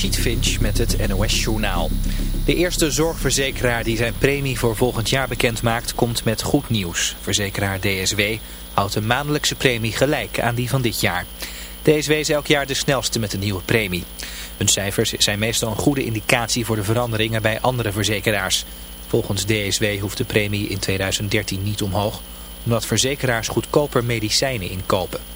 Sheet Finch met het NOS-journaal. De eerste zorgverzekeraar die zijn premie voor volgend jaar bekend maakt, komt met goed nieuws. Verzekeraar DSW houdt de maandelijkse premie gelijk aan die van dit jaar. DSW is elk jaar de snelste met een nieuwe premie. Hun cijfers zijn meestal een goede indicatie voor de veranderingen bij andere verzekeraars. Volgens DSW hoeft de premie in 2013 niet omhoog, omdat verzekeraars goedkoper medicijnen inkopen.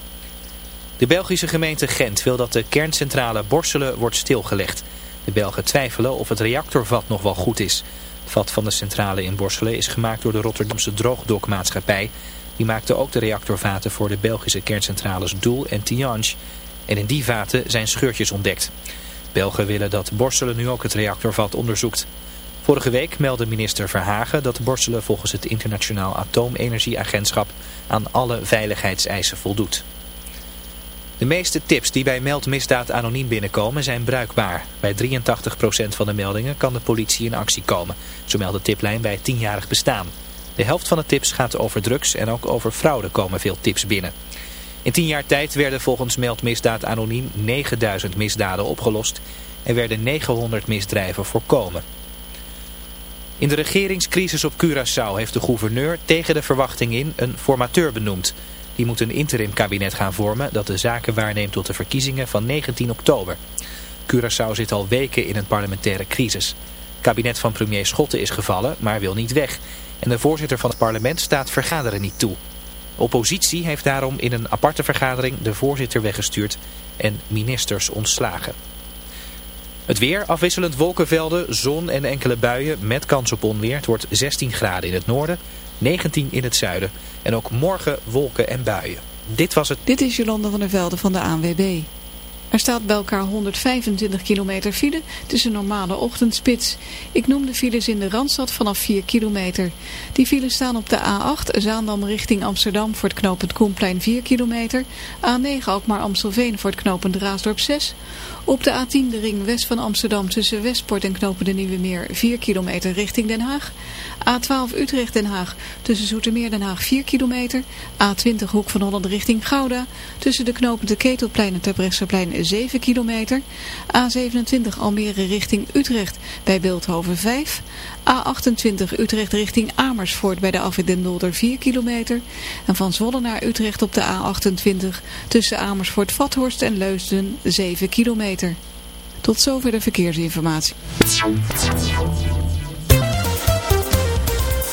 De Belgische gemeente Gent wil dat de kerncentrale Borselen wordt stilgelegd. De Belgen twijfelen of het reactorvat nog wel goed is. Het vat van de centrale in Borselen is gemaakt door de Rotterdamse droogdokmaatschappij. Die maakte ook de reactorvaten voor de Belgische kerncentrales Doel en Tihange. En in die vaten zijn scheurtjes ontdekt. Belgen willen dat Borselen nu ook het reactorvat onderzoekt. Vorige week meldde minister Verhagen dat Borselen volgens het Internationaal Atoomenergieagentschap aan alle veiligheidseisen voldoet. De meeste tips die bij meldmisdaad anoniem binnenkomen zijn bruikbaar. Bij 83% van de meldingen kan de politie in actie komen. Zo meldt de tiplijn bij 10-jarig bestaan. De helft van de tips gaat over drugs en ook over fraude komen veel tips binnen. In 10 jaar tijd werden volgens meldmisdaad anoniem 9000 misdaden opgelost en werden 900 misdrijven voorkomen. In de regeringscrisis op Curaçao heeft de gouverneur tegen de verwachting in een formateur benoemd. Die moet een interim kabinet gaan vormen dat de zaken waarneemt tot de verkiezingen van 19 oktober. Curaçao zit al weken in een parlementaire crisis. Het kabinet van premier Schotten is gevallen, maar wil niet weg. En de voorzitter van het parlement staat vergaderen niet toe. Oppositie heeft daarom in een aparte vergadering de voorzitter weggestuurd en ministers ontslagen. Het weer, afwisselend wolkenvelden, zon en enkele buien met kans op onweer. Het wordt 16 graden in het noorden, 19 in het zuiden. En ook morgen wolken en buien. Dit was het. Dit is Jolanda van der Velde van de ANWB. Er staat bij elkaar 125 kilometer file tussen normale ochtendspits. Ik noem de files in de Randstad vanaf 4 kilometer. Die files staan op de A8 Zaandam richting Amsterdam voor het knooppunt Koenplein 4 kilometer. A9 Alkmaar Amstelveen voor het knooppunt Raasdorp 6. Op de A10 de ring west van Amsterdam tussen Westport en knopen de Nieuwe Meer 4 kilometer richting Den Haag. A12 Utrecht Den Haag tussen Zoetermeer Den Haag 4 kilometer. A20 Hoek van Holland richting Gouda tussen de knopen de Ketelplein en Terbrechtseplein 7 kilometer. A27 Almere richting Utrecht bij Beeldhoven 5. A28 Utrecht richting Amersfoort bij de afwit Dolder 4 kilometer. En van Zwolle naar Utrecht op de A28 tussen Amersfoort-Vathorst en Leusden 7 kilometer. Tot zover de verkeersinformatie.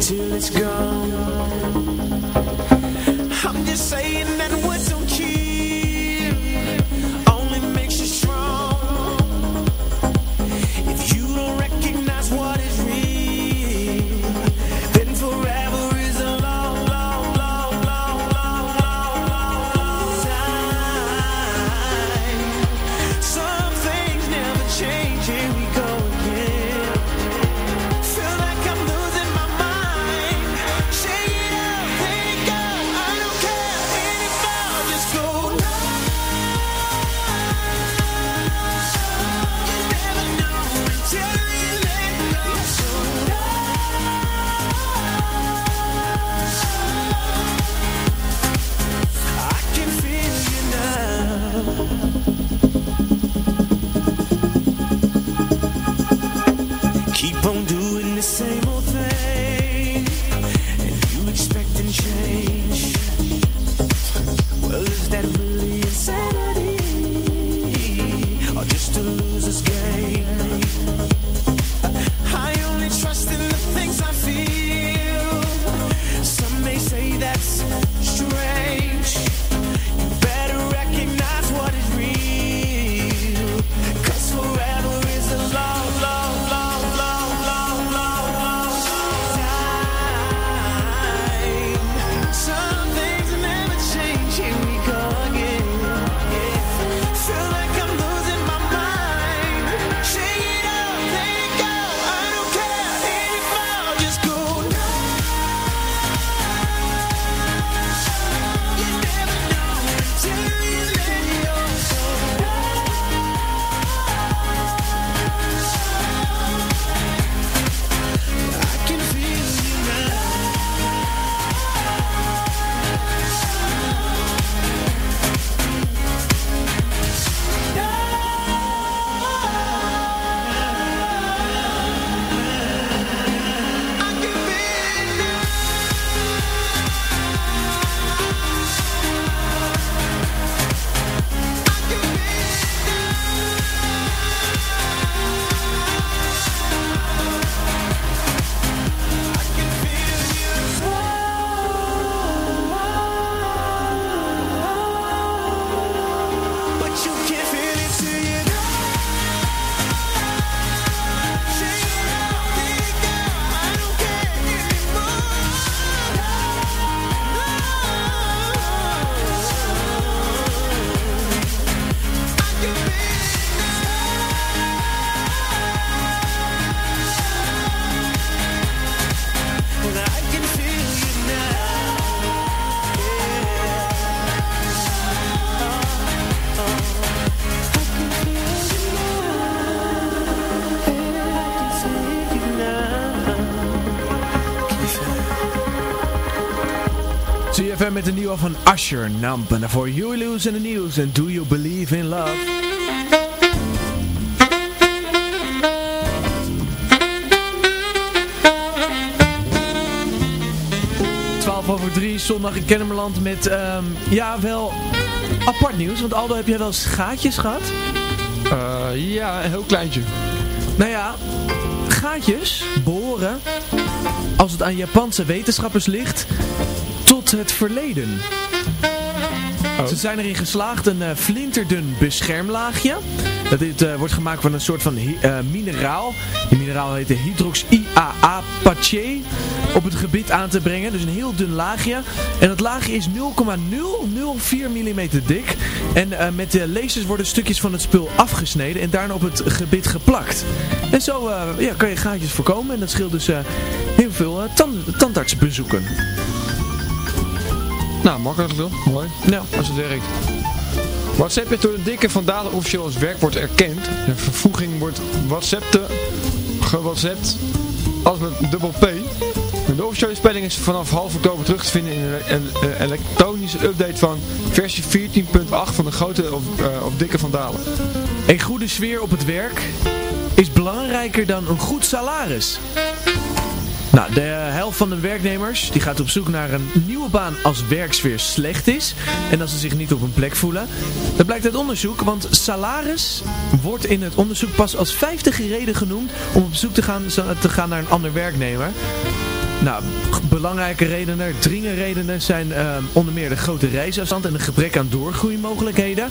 Till it's gone. I'm just saying that met de nieuwe van Usher, Namp. En daarvoor You Lose in the News en Do You Believe in Love. Twaalf over drie, zondag in Kennemerland met, ehm, ja wel, apart nieuws. Want Aldo, heb jij wel gaatjes gehad? Eh, ja, een heel kleintje. Nou ja, gaatjes boren, als het aan Japanse wetenschappers ligt, tot het verleden. Oh. Ze zijn erin geslaagd een eh, flinterdun beschermlaagje. Dat dit, eh, wordt gemaakt van een soort van eh, mineraal. Die mineraal heet de Hydrox IAA Pache. Op het gebied aan te brengen. Dus een heel dun laagje. En dat laagje is 0,004 mm dik. En met de lasers worden stukjes van het spul afgesneden. En daarna op het gebit geplakt. En zo ja, kan je gaatjes voorkomen. En dat scheelt dus heel veel tand tandartsbezoeken. Nou, makkelijk wel. Mooi. Nou, Als het werkt. WhatsApp is door de dikke van Dalen officieel als werkwoord erkend. De vervoeging wordt WhatsApp gewhatsappt als met dubbel P. De officiële spelling is vanaf half oktober terug te vinden in een ele- elektronische update van versie 14.8 van de grote of, eh, of dikke van Dalen. Een goede sfeer op het werk is belangrijker dan een goed salaris. Nou, de helft van de werknemers die gaat op zoek naar een nieuwe baan als werksfeer slecht is en als ze zich niet op een plek voelen. Dat blijkt uit onderzoek, want salaris wordt in het onderzoek pas als vijfde reden genoemd om op zoek te gaan, te gaan naar een ander werknemer. Nou, belangrijke redenen, dringende redenen zijn ehm, onder meer de grote reisafstand en een gebrek aan doorgroeimogelijkheden.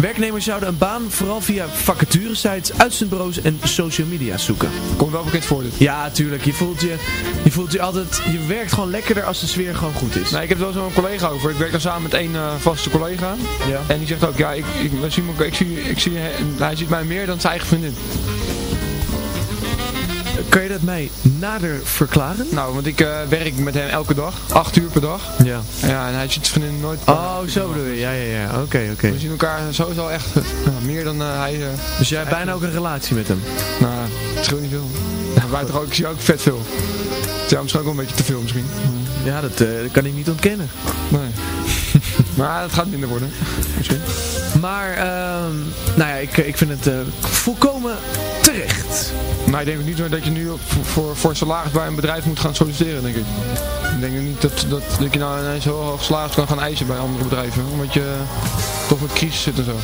Werknemers zouden een baan vooral via vacaturesites, uitzendbureaus en social media zoeken. Komt wel bekend voor dit. Ja, tuurlijk. Je voelt je, je voelt je altijd, je werkt gewoon lekkerder als de sfeer gewoon goed is. Nee, ik heb wel zo'n collega over. Ik werk dan samen met één eh, vaste collega. Ja. En die zegt ook, ja, ik, ik, elkaar- ik, zie, ik zie, hij ziet mij meer dan zijn eigen vriendin. Kan je dat mij nader verklaren? Nou, want ik eh, werk met hem elke dag, acht uur per dag. Ja. Ja, en hij ziet zijn vriendin nooit. Oh, zo bedoel je. Ja, ja, ja. Oké, oké. We zien elkaar sowieso echt ja, meer dan eh, hij... eh, Dus jij hebt bijna ook een relatie met hem? nou, het scheelt niet veel. Ja, wij toch ook, ik zie ook vet veel. Ja, misschien ook wel een beetje te veel misschien. Ja, dat kan ik niet ontkennen. Nee. Maar het gaat minder worden. Misschien. Maar, ehm, nou ja, ik, ik vind het eh, volkomen terecht. Maar ik denk ook niet dat je nu voor, voor salaris bij een bedrijf moet gaan solliciteren, denk ik. Ik denk niet dat, dat, dat je nou ineens heel hoog salaris kan gaan eisen bij andere bedrijven. Omdat je toch met crisis zit en zo.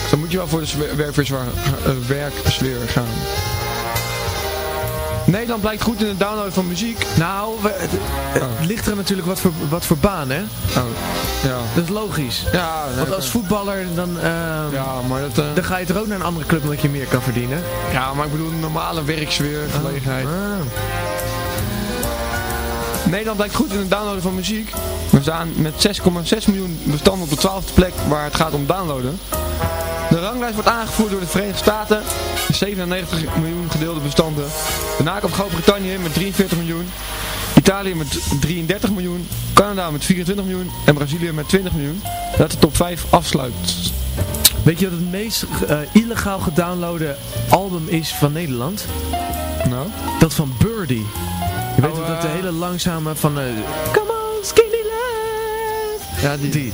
Dus dan moet je wel voor de eh, werksfeer gaan. Nederland blijkt goed in het downloaden van muziek. Nou, we- het, het ligt er natuurlijk wat voor, wat voor baan, hè? Oh, ja. Dat is logisch. Ja, Want als voetballer, dan, ehm, ja, maar dat... eh, dan ga je toch ook naar een andere club omdat je meer kan verdienen? ja, maar ik bedoel een normale werksfeer, gelegenheid. Ah. Nederland blijkt goed in het downloaden van muziek. We staan met 6,6 miljoen bestanden op de 12e plek waar het gaat om downloaden. De ranglijst wordt aangevoerd door de Verenigde Staten. 97 miljoen gedeelde bestanden. Daarna komt Groot-Brittannië met 43 miljoen. Italië met 33 miljoen. Canada met 24 miljoen. En Brazilië met 20 miljoen. Dat de top 5 afsluit. Weet je wat het meest eh, illegaal gedownloade album is van Nederland? Nou? Dat van Birdie. Je weet Oh, ook dat de eh, hele langzame van... eh, Come on, skinny love. Ja, die. Die.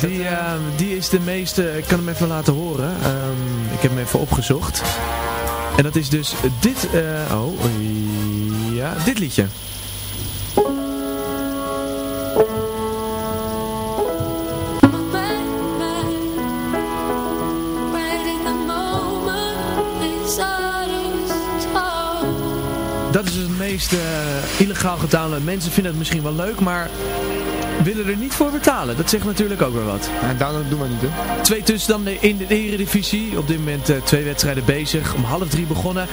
Die, ehm, die is de meeste... Ik kan hem even laten horen. Ehm, ik heb hem even opgezocht. En dat is dus dit... oh, ja, dit liedje. Dat is het meest eh, illegaal gedownload. Mensen vinden het misschien wel leuk, maar willen er niet voor betalen. Dat zegt natuurlijk ook weer wat. Ja, downloaden doen we niet, hè? Twee tussenstanden in de Eredivisie. Op dit moment eh, twee wedstrijden bezig. Om half drie begonnen.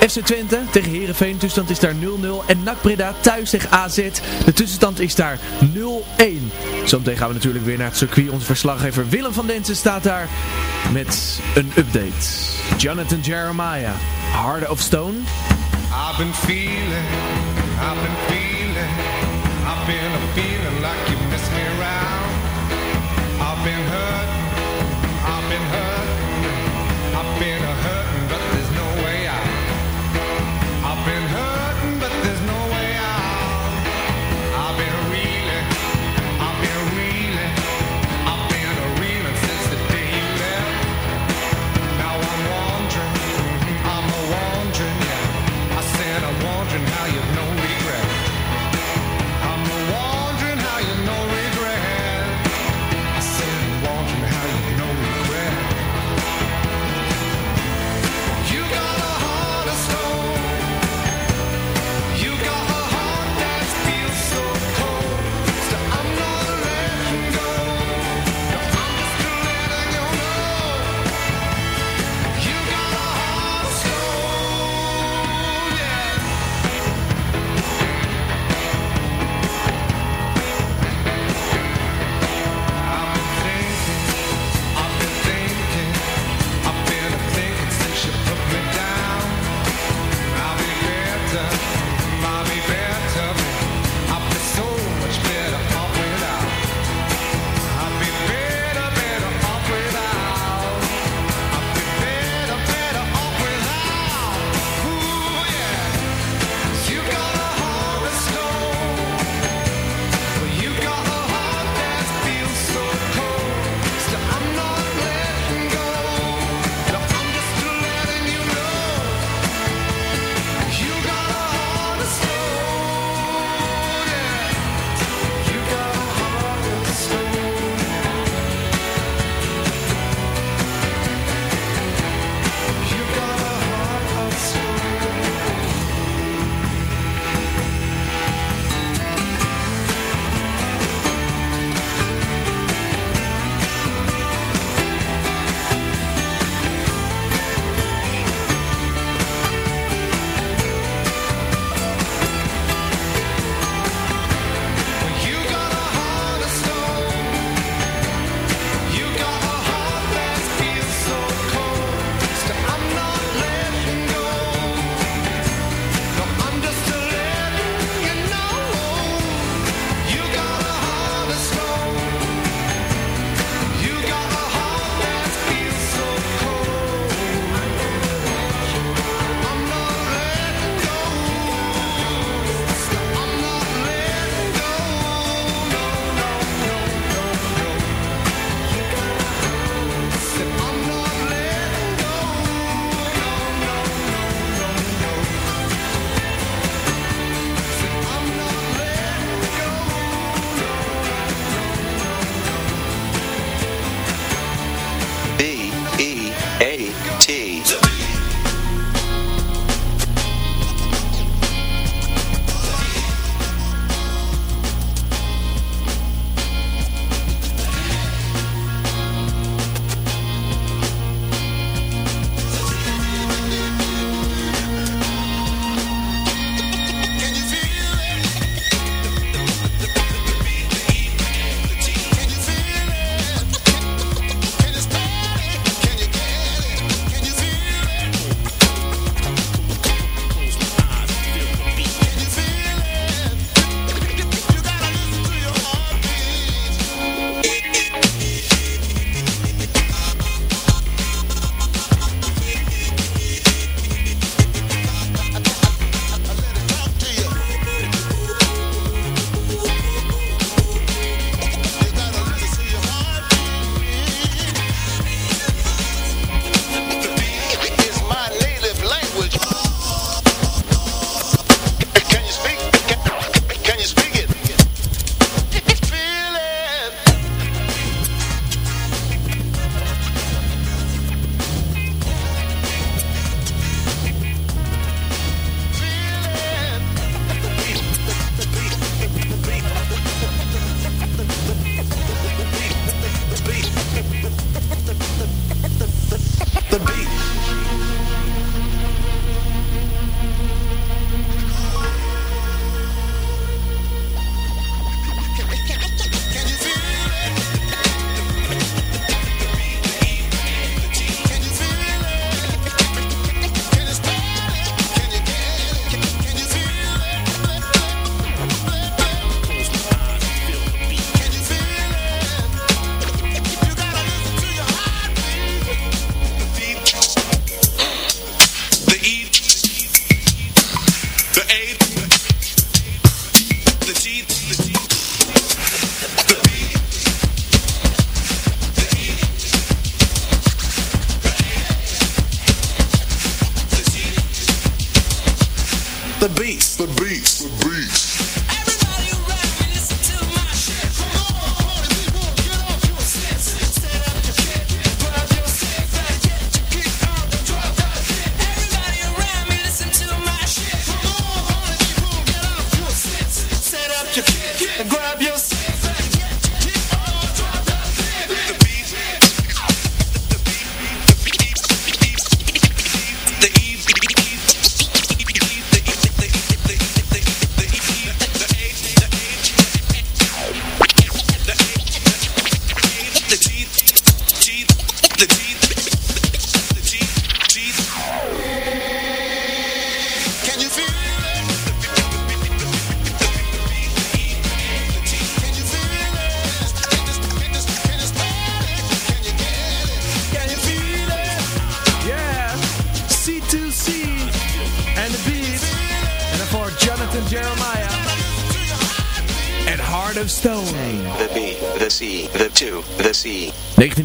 FC Twente tegen Heerenveen. De tussenstand is daar 0-0. En NAC Breda thuis tegen AZ. De tussenstand is daar 0-1. Zometeen gaan we natuurlijk weer naar het circuit. Onze verslaggever Willem van Densen staat daar met een update. Jonathan Jeremiah. Heart of Stone. I've been feeling, I've been feeling, I've been a feeling like you miss me around. I've been hurt, I've been hurt, I've been a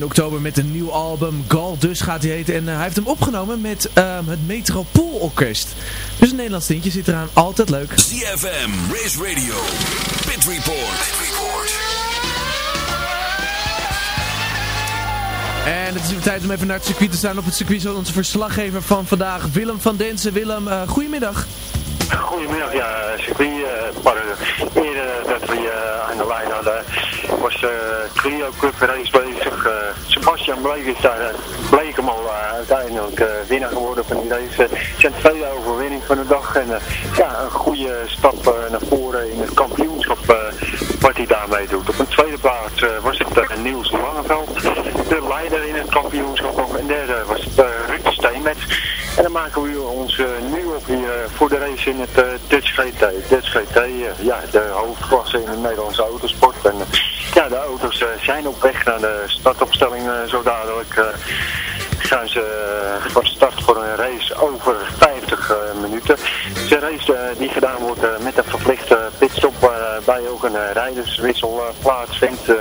oktober met een nieuw album, Gal Dus gaat hij heten. En eh, hij heeft hem opgenomen met ehm, het Metropoolorkest. Dus een Nederlands tintje zit eraan, altijd leuk. ZFM, Race Radio, Pit Report. En het is weer tijd om even naar het circuit te staan. Op het circuit is onze verslaggever van vandaag, Willem van Densen. Willem, eh, goedemiddag. Goedemiddag, ja, circuit. eh, eh, eerder dat we je aan de lijn hadden, was de Clio Cup race bezig. Eh, Sebastian Bleek is daar, al uiteindelijk winnaar geworden van. Eh, Het zijn tweede overwinning van de dag en ja, een goede stap naar voren in het kampioenschap wat hij daarmee doet. Op een tweede plaats was het uh, Niels Langeveld, de leider in het kampioenschap. En derde was het uh, Ruud Steenmetz. En dan maken we ons eh, nu op hier eh, voor de race in het eh, Dutch GT. Dutch GT, ja, de hoofdklasse in de Nederlandse autosport. En ja, de auto's zijn op weg naar de startopstelling zo dadelijk. gaan ze van start voor een race over 50 eh, minuten. Het is een race die gedaan wordt met een verplichte pitstop waarbij ook een rijderswissel plaatsvindt.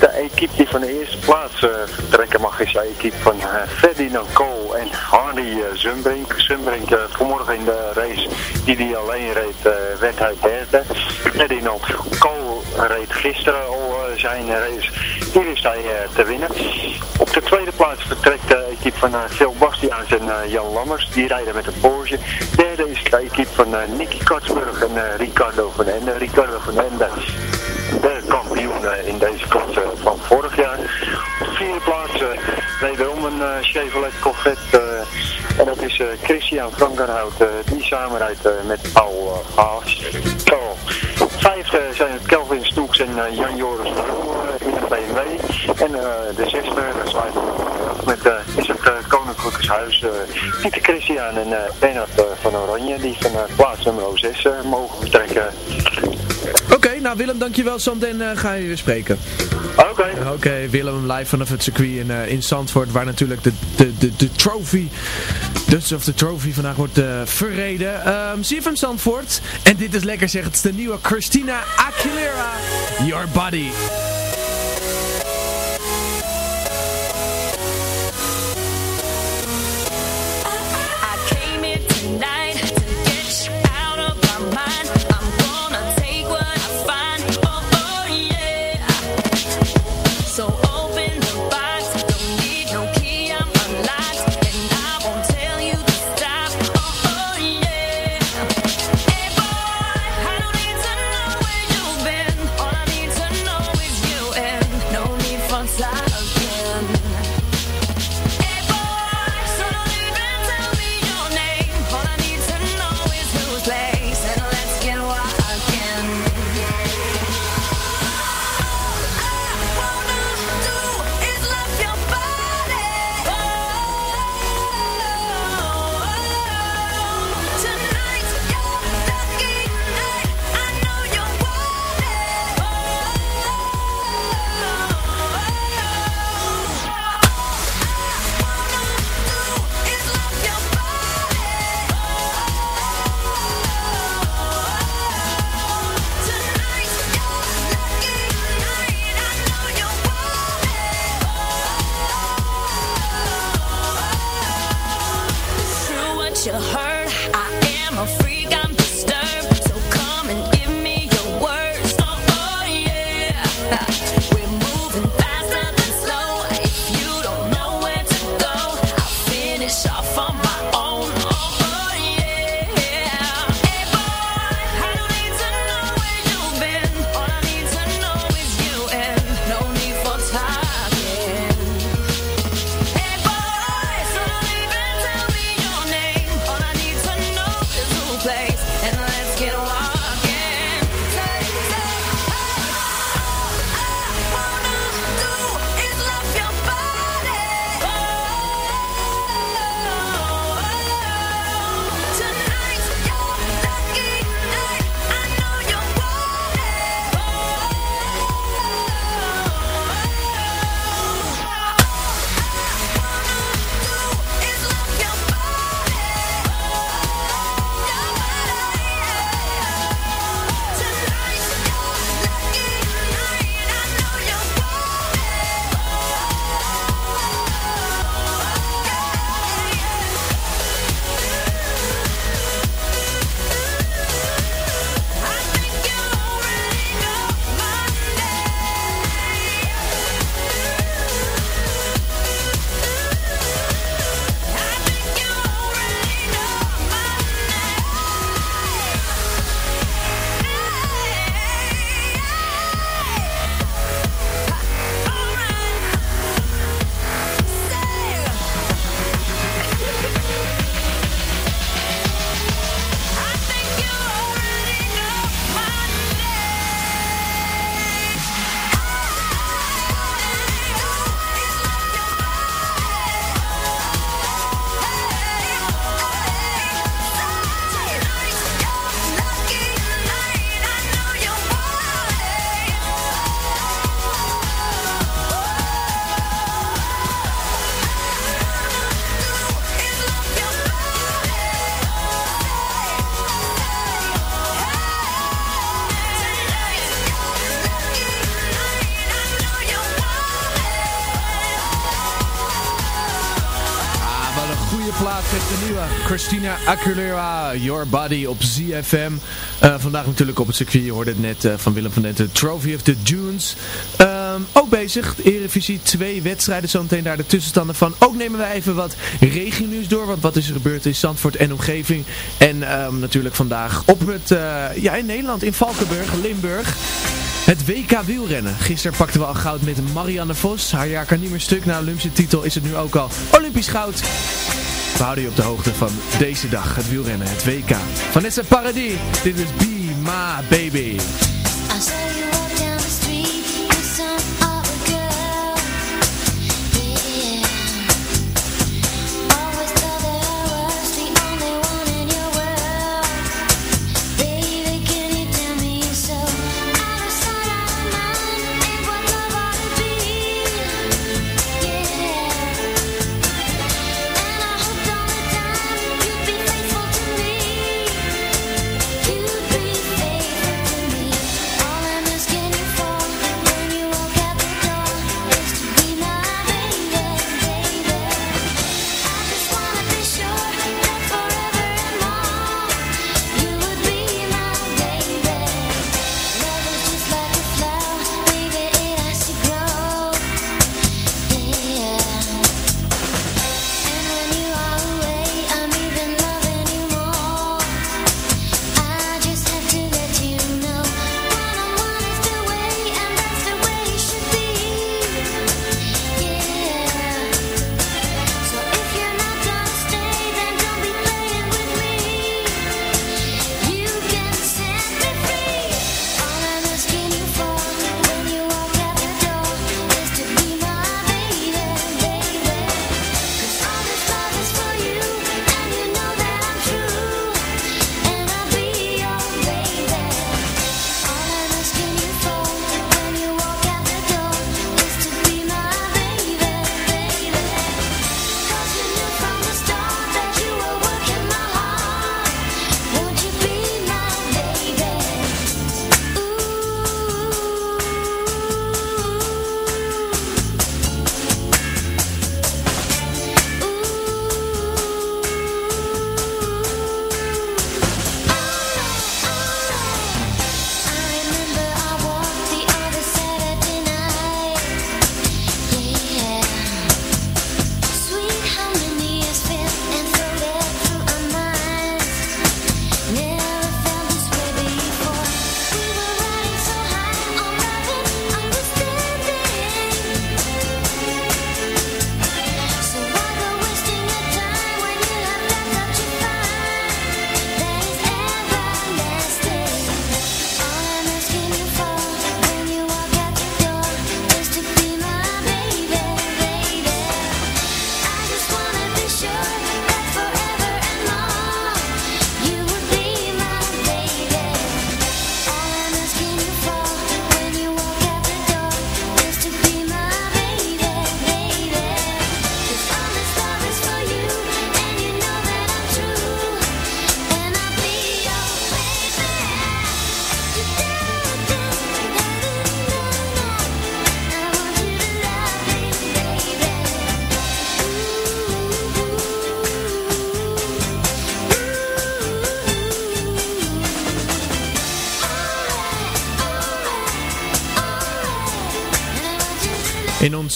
Eh, de equipe die van de eerste plaats eh, vertrekken mag is de equipe van eh, Ferdinand Kool en Hardy uh, Zumbrink. Zumbrink eh, vanmorgen in de race die hij alleen reed, eh, werd hij derde. Ferdinand Kool reed gisteren al eh, zijn race. Hier is hij eh, te winnen. Op de tweede plaats vertrekt de equipe van uh, Phil Bastiaans en eh, Jan Lammers. Die rijden met een Porsche. Derde is de equipe van eh, Nicky Katsburg en eh, Ricardo van Ende. Ricardo van Ende de kampioen eh, in deze klasse van vorig jaar. Op de vierde plaats eh, wederom een eh, Chevrolet Corvette. en dat is Christian Frankenhout, die samenrijdt met Paul Haas. Zo. Vijfde zijn het Kelvin Snoeks en Jan Joris de in een BMW. En de zesde, met, is het Koninklijke Huis. Pieter Christian en Bernard van Oranje, die van plaats nummer 6 eh, mogen vertrekken. Oké, nou Willem, dankjewel. Zometeen uh, ga je weer spreken. Oké. Oké, Willem live vanaf het circuit in, uh, in Zandvoort, waar natuurlijk de, de, de, de trophy, dus of de trophy vandaag wordt uh, verreden. Um, CFM Zandvoort. En dit is lekker zeg, het is de nieuwe Christina Aguilera, Your Body. Christina Aguilera, Your Body op ZFM. Eh, vandaag natuurlijk op het circuit, je hoorde het net eh, van Willem van Netten, Trophy of the Dunes. Ehm, ook bezig, de Eredivisie, twee wedstrijden, zometeen daar de tussenstanden van. Ook nemen wij even wat regionieuws door, want wat is er gebeurd in Zandvoort en omgeving. En ehm, natuurlijk vandaag op het, eh, ja in Nederland, in Valkenburg, Limburg. Het WK wielrennen. Gisteren pakten we al goud met Marianne Vos. Haar jaar kan niet meer stuk. Na Olympische titel is het nu ook al Olympisch goud. We houden je op de hoogte van deze dag, het wielrennen, het WK. Vanessa Paradis, dit is Be My Baby.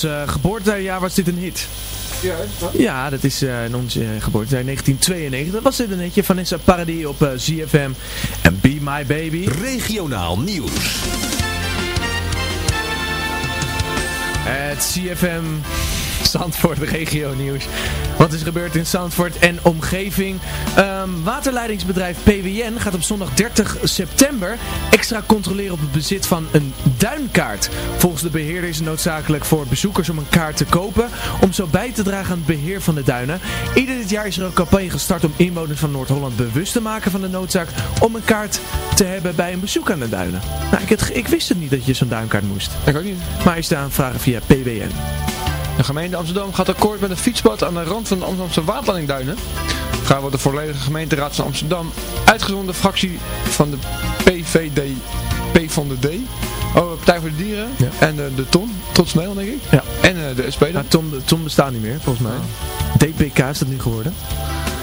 Ons eh, geboortejaar was dit een hit. Ja, dat is eh, in ons uh, geboortejaar 1992. Was dit een hitje Vanessa Paradis op ZFM en Be My Baby. Regionaal nieuws. Het CFM Zandvoort regio nieuws. Wat is er gebeurd in Zandvoort en omgeving? Ehm, waterleidingsbedrijf PWN gaat op zondag 30 september extra controleren op het bezit van een duinkaart. Volgens de beheerder is het noodzakelijk voor bezoekers om een kaart te kopen om zo bij te dragen aan het beheer van de duinen. Ieder dit jaar is er een campagne gestart om inwoners van Noord-Holland bewust te maken van de noodzaak om een kaart te hebben bij een bezoek aan de duinen. Nou, ik, het, ik wist het niet dat je zo'n duinkaart moest. Ik ook niet. Maar is te aanvragen via PWN. De gemeente Amsterdam gaat akkoord met een fietspad aan de rand van de Amsterdamse waterleidingduinen. Gaan wordt de volledige gemeenteraad van Amsterdam uitgezonden fractie van de PVD, P van de D, oh, Partij voor de Dieren Ja. en de, de TON, Trots Nederland denk ik. Ja. En eh, de SP dan. Maar Tom, Tom bestaat niet meer, volgens mij. DPK is dat nu geworden.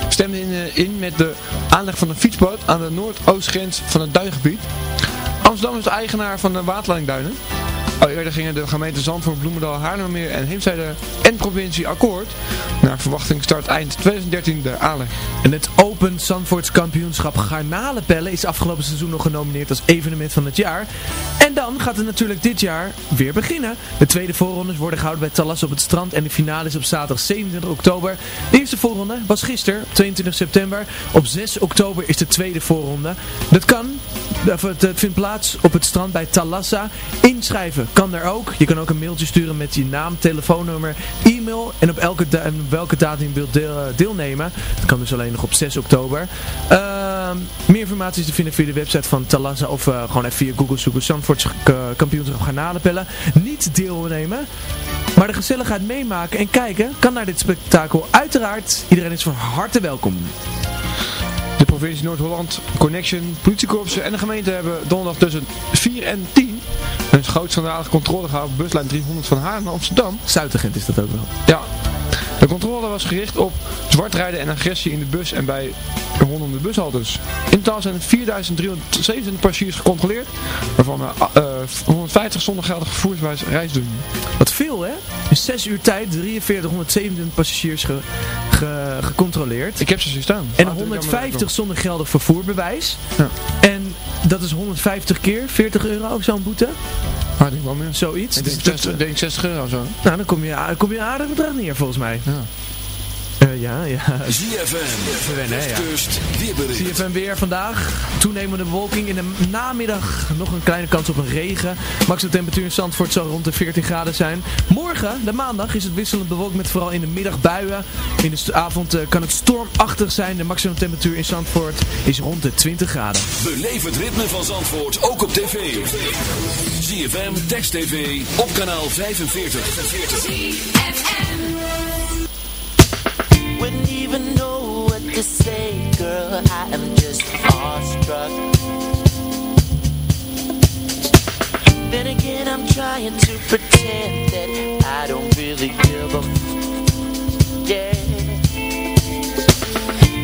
Stemde in, eh, in met de aanleg van een fietspad aan de noordoostgrens van het duingebied. Amsterdam is de eigenaar van de waterleidingduinen. Al eerder gingen de gemeente Zandvoort, Bloemendaal, Haarlemmermeer en Heemstede en provincie akkoord. Naar verwachting start eind 2013 de aanleg. En het Open Zandvoorts kampioenschap Garnalenpellen is afgelopen seizoen nog genomineerd als evenement van het jaar. En dan gaat het natuurlijk dit jaar weer beginnen. De tweede voorrondes worden gehouden bij Talas op het strand en de finale is op zaterdag 27 oktober. De eerste voorronde was gisteren, 22 september. Op 6 oktober is de tweede voorronde. Dat kan, het, het vindt plaats op het strand bij Talassa. Inschrijven kan er ook. Je kan ook een mailtje sturen met je naam, telefoonnummer, e-mail en op, en welke datum je wilt eh, deelnemen. Dat kan dus alleen nog op 6 oktober. Ehm, meer informatie is te vinden via de website van Talassa of eh, gewoon even via Google zoeken Zandvoorts kampioenschap garnalenpellen. Niet deelnemen, maar de gezelligheid meemaken en kijken kan naar dit spektakel. Uiteraard, iedereen is van harte welkom. Provincie Noord-Holland, Connection, politiekorpsen en de gemeente hebben donderdag tussen 4 en 10 een grootschalige controle gehouden op buslijn 300 van Haarlem naar Amsterdam. Zuidigend is dat ook wel. Ja. De controle was gericht op zwartrijden en agressie in de bus en bij rondom de bushaltes. In totaal zijn 4.327 passagiers gecontroleerd, waarvan eh, eh, 150 zonder geldig vervoerswijs reis doen. Wat veel hè? In 6 uur tijd 4327 passagiers ge- ge- gecontroleerd. Ik heb ze zien staan. En Ah, toen 150 zonder geldig vervoerbewijs. Ja. En dat is 150 keer 40 euro zo'n boete. Ah, ik denk wel meer. Zoiets. Ik Dus denk dat- 60, denk 60 euro zo. nou, dan kom je, dan kom je een aardig bedrag neer volgens mij. Ja. Eh, ja, ja. ZFM, wennen. Westkust, weerbericht. CFM weer vandaag. Toenemende bewolking. In de namiddag nog een kleine kans op een regen. Maximum temperatuur in Zandvoort zal rond de 14 graden zijn. Morgen, de maandag, is het wisselend bewolkt met vooral in de middag buien. In de avond eh, kan het stormachtig zijn. De maximum temperatuur in Zandvoort is rond de 20 graden. Beleef het ritme van Zandvoort ook op tv. ZFM, Text TV, op kanaal 45. Wouldn't even know what to say, girl. I am just awestruck. Then again, I'm trying to pretend that I don't really give a yeah.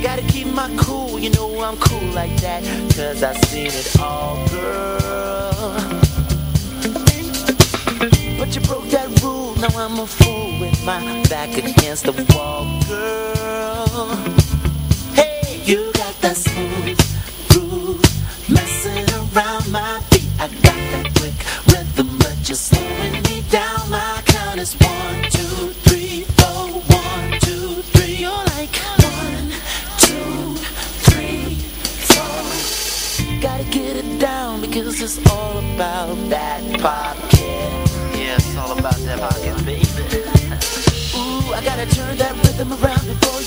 Gotta keep my cool, you know I'm cool like that. Cause I've seen it all, girl. But you broke that rule, now I'm a fool with my back against the wall, girl. Hey, you got that smooth groove, messing around my feet. I got that quick rhythm, but you're slowing me down. My count is one, two, three, four, one, two, three. You're like one, two, three, four. Gotta get it down because it's all about that pocket. Gotta turn that rhythm around before you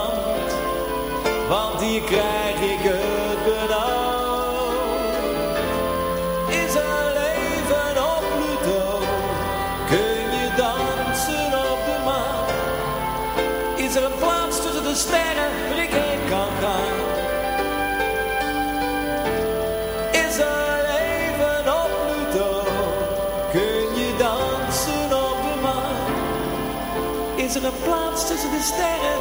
want hier krijg ik het benauwd. Is er leven op Pluto? Kun je dansen op de maan? Is er een plaats tussen de sterren waar ik heen kan gaan? Is er leven op Pluto? Kun je dansen op de maan? Is er een plaats tussen de sterren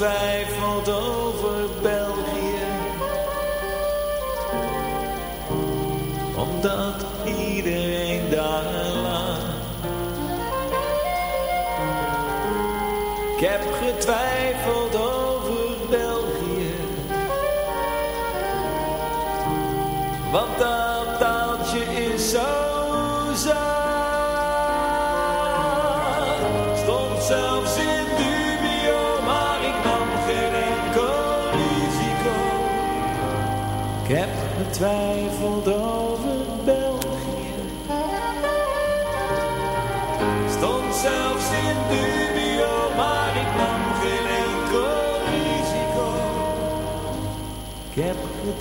getwijfeld over België. Omdat iedereen daar laat. Ik heb getwijfeld over België. Want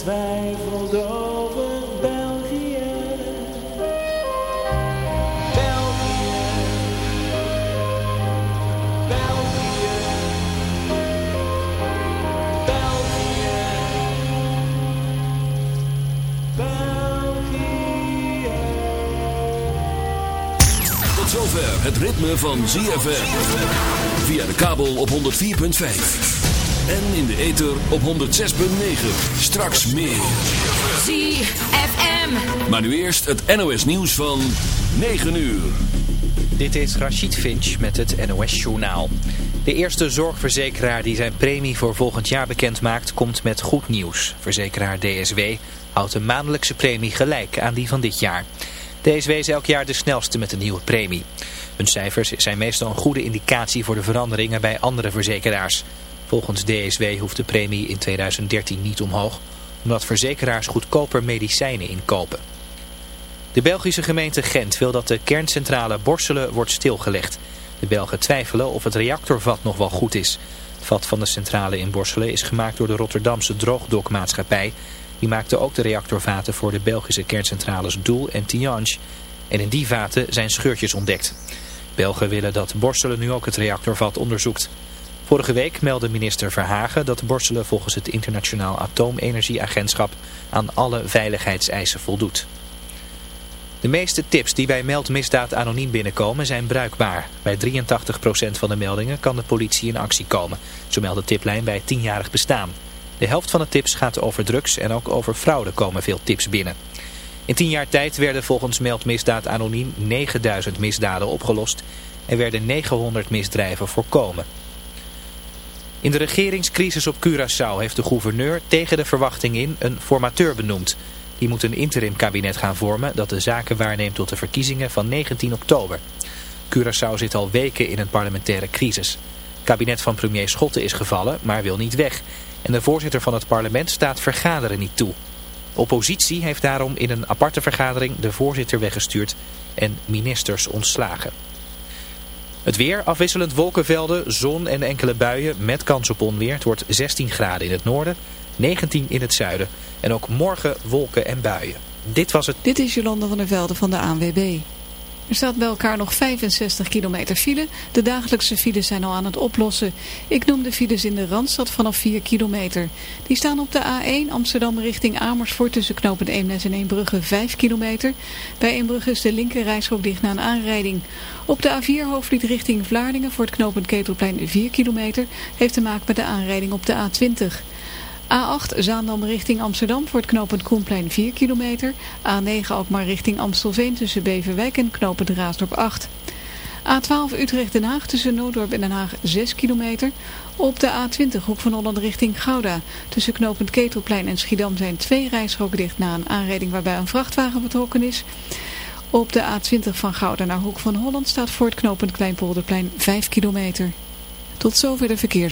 heb getwijfeld over België. België. België. België. België. Tot zover het ritme van ZFM. Via de kabel op 104.5. En in de ether op 106.9. Straks meer. ZFM. Maar nu eerst het NOS nieuws van 9 uur. Dit is Rachid Finch met het NOS Journaal. De eerste zorgverzekeraar die zijn premie voor volgend jaar bekend maakt, komt met goed nieuws. Verzekeraar DSW houdt de maandelijkse premie gelijk aan die van dit jaar. DSW is elk jaar de snelste met een nieuwe premie. Hun cijfers zijn meestal een goede indicatie voor de veranderingen bij andere verzekeraars. Volgens DSW hoeft de premie in 2013 niet omhoog, omdat verzekeraars goedkoper medicijnen inkopen. De Belgische gemeente Gent wil dat de kerncentrale Borselen wordt stilgelegd. De Belgen twijfelen of het reactorvat nog wel goed is. Het vat van de centrale in Borselen is gemaakt door de Rotterdamse droogdokmaatschappij. Die maakte ook de reactorvaten voor de Belgische kerncentrales Doel en Tihange. En in die vaten zijn scheurtjes ontdekt. Belgen willen dat Borselen nu ook het reactorvat onderzoekt. Vorige week meldde minister Verhagen dat Borselen volgens het Internationaal Atoomenergieagentschap aan alle veiligheidseisen voldoet. De meeste tips die bij meldmisdaad anoniem binnenkomen zijn bruikbaar. Bij 83% van de meldingen kan de politie in actie komen. Zo meldt de tiplijn bij 10-jarig bestaan. De helft van de tips gaat over drugs en ook over fraude komen veel tips binnen. In 10 jaar tijd werden volgens meldmisdaad anoniem 9000 misdaden opgelost en werden 900 misdrijven voorkomen. In de regeringscrisis op Curaçao heeft de gouverneur tegen de verwachting in een formateur benoemd. Die moet een interim kabinet gaan vormen dat de zaken waarneemt tot de verkiezingen van 19 oktober. Curaçao zit al weken in een parlementaire crisis. Het kabinet van premier Schotten is gevallen, maar wil niet weg. En de voorzitter van het parlement staat vergaderen niet toe. De oppositie heeft daarom in een aparte vergadering de voorzitter weggestuurd en ministers ontslagen. Het weer, afwisselend wolkenvelden, zon en enkele buien met kans op onweer. Het wordt 16 graden in het noorden, 19 in het zuiden. En ook morgen wolken en buien. Dit was het. Dit is Jolanda van der Velde van de ANWB. Er staat bij elkaar nog 65 kilometer file. De dagelijkse files zijn al aan het oplossen. Ik noem de files in de Randstad vanaf 4 kilometer. Die staan op de A1 Amsterdam richting Amersfoort tussen knooppunt Eemnes en Eembrugge 5 kilometer. Bij Eembrugge is de linker reishok dicht na een aanrijding. Op de A4 hoofdvliet richting Vlaardingen voor het knooppunt Ketelplein 4 kilometer. Heeft te maken met de aanrijding op de A20. A8 Zaandam richting Amsterdam voor het knooppunt Koenplein 4 kilometer. A9 Alkmaar richting Amstelveen tussen Beverwijk en knooppunt Raasdorp 8. A12 Utrecht-Den Haag tussen Noordorp en Den Haag 6 kilometer. Op de A20 Hoek van Holland richting Gouda. Tussen knooppunt Ketelplein en Schiedam zijn twee rijstroken dicht na een aanrijding waarbij een vrachtwagen betrokken is. Op de A20 van Gouda naar Hoek van Holland staat voor het knooppunt Kleinpolderplein 5 kilometer. Tot zover de verkeer.